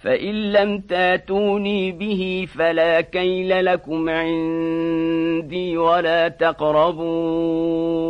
فإن لم تاتوني به فلا كيل لكم عندي ولا تقربون